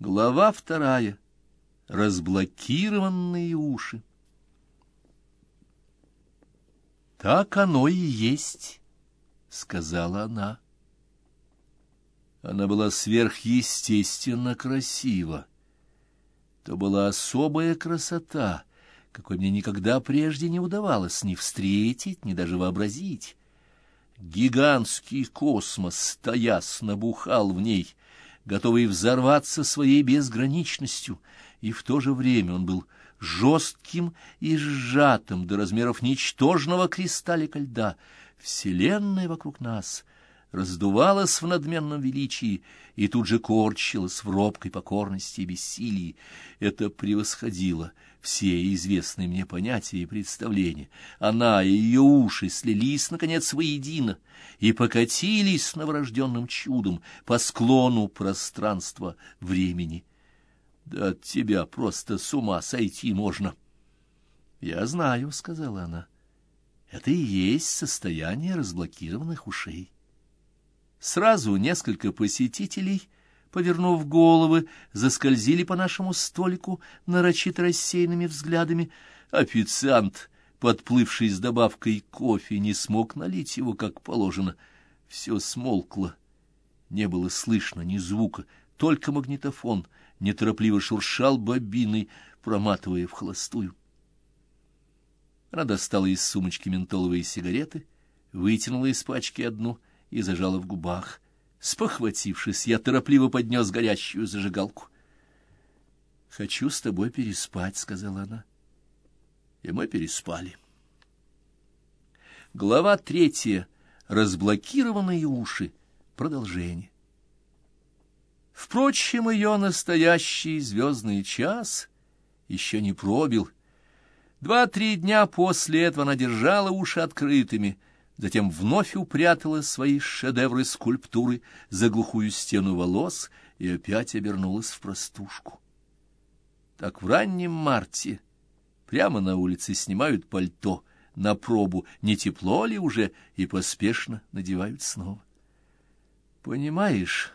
Глава вторая. Разблокированные уши. «Так оно и есть», — сказала она. Она была сверхъестественно красива. То была особая красота, какой мне никогда прежде не удавалось ни встретить, ни даже вообразить. Гигантский космос, стояс, набухал в ней, готовый взорваться своей безграничностью, и в то же время он был жестким и сжатым до размеров ничтожного кристаллика льда. Вселенная вокруг нас раздувалась в надменном величии и тут же корчилась в робкой покорности и бессилии. Это превосходило все известные мне понятия и представления. Она и ее уши слились, наконец, воедино и покатились новорожденным чудом по склону пространства времени. Да от тебя просто с ума сойти можно. — Я знаю, — сказала она. — Это и есть состояние разблокированных ушей. Сразу несколько посетителей, повернув головы, заскользили по нашему столику нарочито рассеянными взглядами. Официант, подплывший с добавкой кофе, не смог налить его как положено. Все смолкло. Не было слышно ни звука, только магнитофон неторопливо шуршал бобиной, проматывая в холостую. Она достала из сумочки ментоловые сигареты, вытянула из пачки одну — и зажала в губах. Спохватившись, я торопливо поднес горящую зажигалку. «Хочу с тобой переспать», — сказала она. И мы переспали. Глава третья. Разблокированные уши. Продолжение. Впрочем, ее настоящий звездный час еще не пробил. Два-три дня после этого она держала уши открытыми — затем вновь упрятала свои шедевры скульптуры за глухую стену волос и опять обернулась в простушку. Так в раннем марте прямо на улице снимают пальто на пробу, не тепло ли уже, и поспешно надевают снова. «Понимаешь,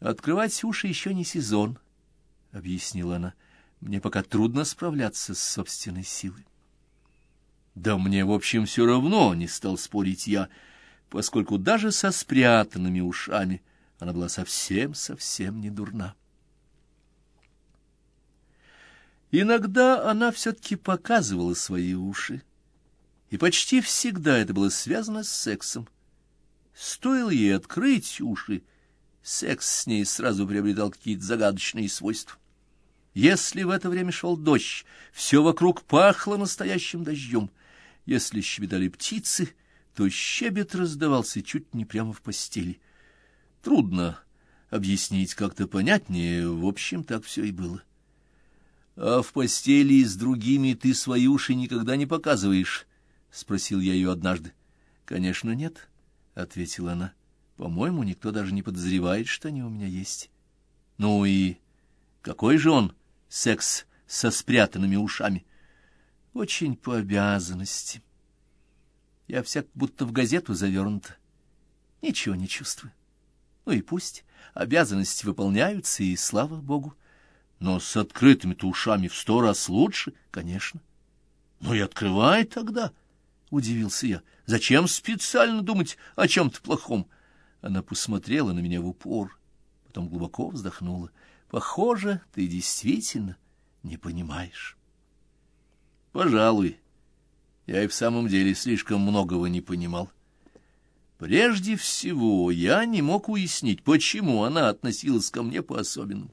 открывать уши еще не сезон», — объяснила она. «Мне пока трудно справляться с собственной силой». Да мне, в общем, все равно, не стал спорить я, поскольку даже со спрятанными ушами она была совсем-совсем не дурна. Иногда она все-таки показывала свои уши, и почти всегда это было связано с сексом. Стоило ей открыть уши, секс с ней сразу приобретал какие-то загадочные свойства. Если в это время шел дождь, все вокруг пахло настоящим дождем — если щебетали птицы, то щебет раздавался чуть не прямо в постели. Трудно объяснить как-то понятнее, в общем, так все и было. — А в постели с другими ты свои уши никогда не показываешь? — спросил я ее однажды. — Конечно, нет, — ответила она. — По-моему, никто даже не подозревает, что они у меня есть. — Ну и какой же он секс со спрятанными ушами? — очень по обязанности. Я всяк будто в газету завернута. Ничего не чувствую. Ну и пусть. Обязанности выполняются, и слава богу. Но с открытыми-то ушами в сто раз лучше, конечно. Ну и открывай тогда, — удивился я. Зачем специально думать о чем-то плохом? Она посмотрела на меня в упор, потом глубоко вздохнула. Похоже, ты действительно не понимаешь. Пожалуй, я и в самом деле слишком многого не понимал. Прежде всего, я не мог уяснить, почему она относилась ко мне по-особенному.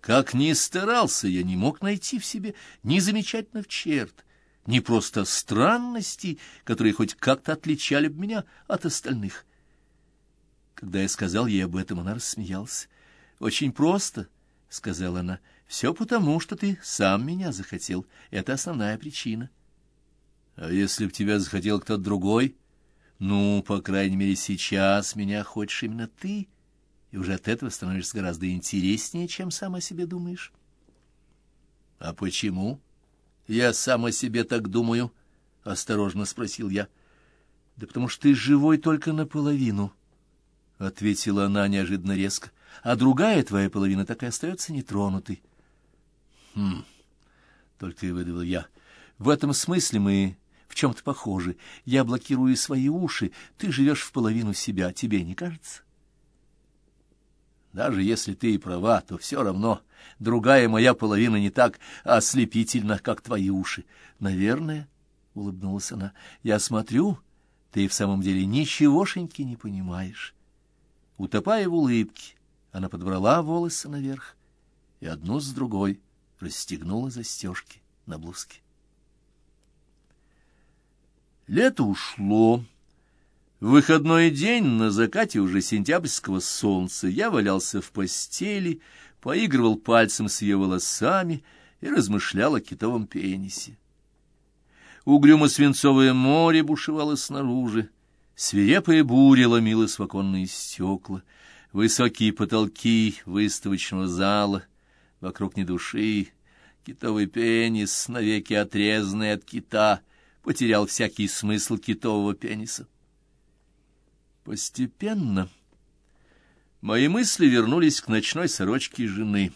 Как ни старался, я не мог найти в себе ни замечательных черт, ни просто странностей, которые хоть как-то отличали бы меня от остальных. Когда я сказал ей об этом, она рассмеялась. «Очень просто», — сказала она, — все потому, что ты сам меня захотел. Это основная причина. А если б тебя захотел кто-то другой? Ну, по крайней мере, сейчас меня хочешь именно ты, и уже от этого становишься гораздо интереснее, чем сам о себе думаешь. — А почему? Я сам о себе так думаю, — осторожно спросил я. — Да потому что ты живой только наполовину, — ответила она неожиданно резко. а другая твоя половина так и остается нетронутой. — Хм, — только и выдавил я. — В этом смысле мы в чем-то похожи. Я блокирую свои уши, ты живешь в половину себя, тебе не кажется? Даже если ты и права, то все равно другая моя половина не так ослепительна, как твои уши. Наверное, — улыбнулась она, — я смотрю, ты в самом деле ничегошеньки не понимаешь. Утопая в улыбке, она подбрала волосы наверх и одну с другой расстегнула застежки на блузке. Лето ушло. Выходной день на закате уже сентябрьского солнца я валялся в постели, поигрывал пальцем с ее волосами и размышлял о китовом пенисе. Угрюмо-свинцовое море бушевало снаружи, свирепая буря ломилась в оконные стекла, высокие потолки выставочного зала, вокруг ни души, китовый пенис, навеки отрезанный от кита — потерял всякий смысл китового пениса. Постепенно мои мысли вернулись к ночной сорочке жены.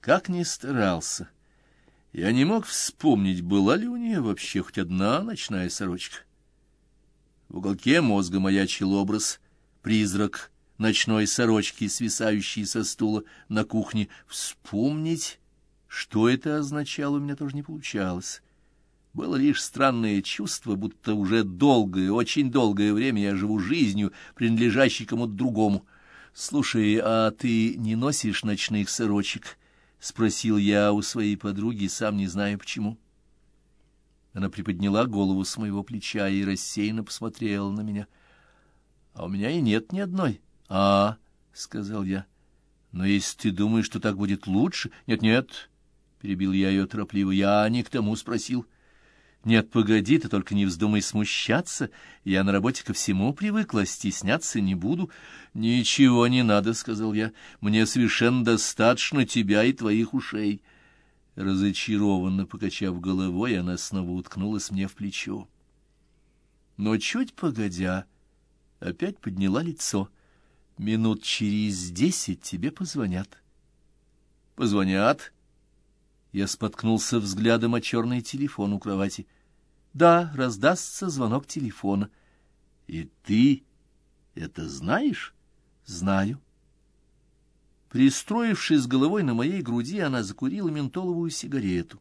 Как ни старался, я не мог вспомнить, была ли у нее вообще хоть одна ночная сорочка. В уголке мозга маячил образ, призрак ночной сорочки, свисающей со стула на кухне. Вспомнить, что это означало, у меня тоже не получалось. Было лишь странное чувство, будто уже долгое, очень долгое время я живу жизнью, принадлежащей кому-то другому. «Слушай, а ты не носишь ночных сорочек?» — спросил я у своей подруги, сам не знаю почему. Она приподняла голову с моего плеча и рассеянно посмотрела на меня. «А у меня и нет ни одной». «А, — сказал я, — но если ты думаешь, что так будет лучше...» «Нет-нет», — перебил я ее торопливо, — «я не к тому спросил». Нет, погоди, ты только не вздумай смущаться. Я на работе ко всему привыкла, стесняться не буду. Ничего не надо, — сказал я. Мне совершенно достаточно тебя и твоих ушей. Разочарованно покачав головой, она снова уткнулась мне в плечо. Но чуть погодя, опять подняла лицо. Минут через десять тебе позвонят. Позвонят? Я споткнулся взглядом о черный телефон у кровати. Да, раздастся звонок телефона. И ты это знаешь? Знаю. Пристроившись головой на моей груди, она закурила ментоловую сигарету.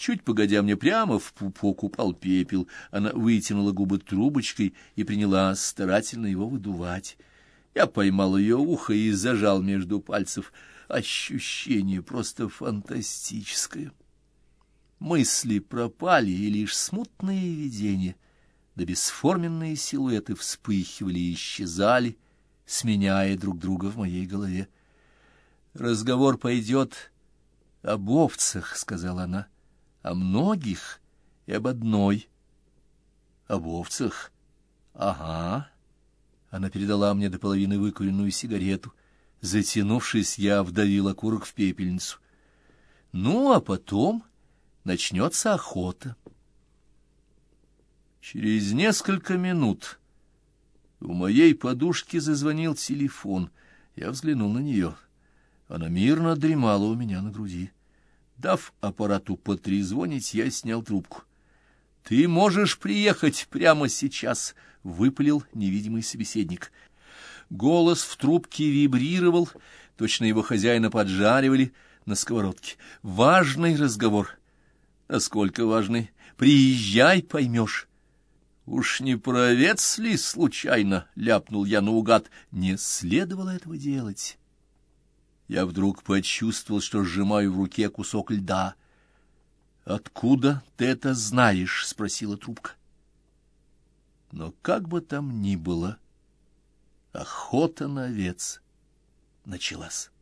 Чуть погодя мне прямо в пупок упал пепел, она вытянула губы трубочкой и приняла старательно его выдувать. Я поймал ее ухо и зажал между пальцев — ощущение просто фантастическое. Мысли пропали, и лишь смутные видения, да бесформенные силуэты вспыхивали и исчезали, сменяя друг друга в моей голове. «Разговор пойдет об овцах», — сказала она, — «о многих и об одной». «Об овцах? Ага». Она передала мне до половины выкуренную сигарету. Затянувшись, я вдавил окурок в пепельницу. Ну, а потом начнется охота. Через несколько минут у моей подушки зазвонил телефон. Я взглянул на нее. Она мирно дремала у меня на груди. Дав аппарату потрезвонить, я снял трубку. — Ты можешь приехать прямо сейчас, — выпалил невидимый собеседник. Голос в трубке вибрировал, точно его хозяина поджаривали на сковородке. Важный разговор. Насколько важный? Приезжай, поймешь. Уж не провец ли случайно, ляпнул я наугад, не следовало этого делать. Я вдруг почувствовал, что сжимаю в руке кусок льда. «Откуда ты это знаешь?» — спросила трубка. Но как бы там ни было, охота на овец началась.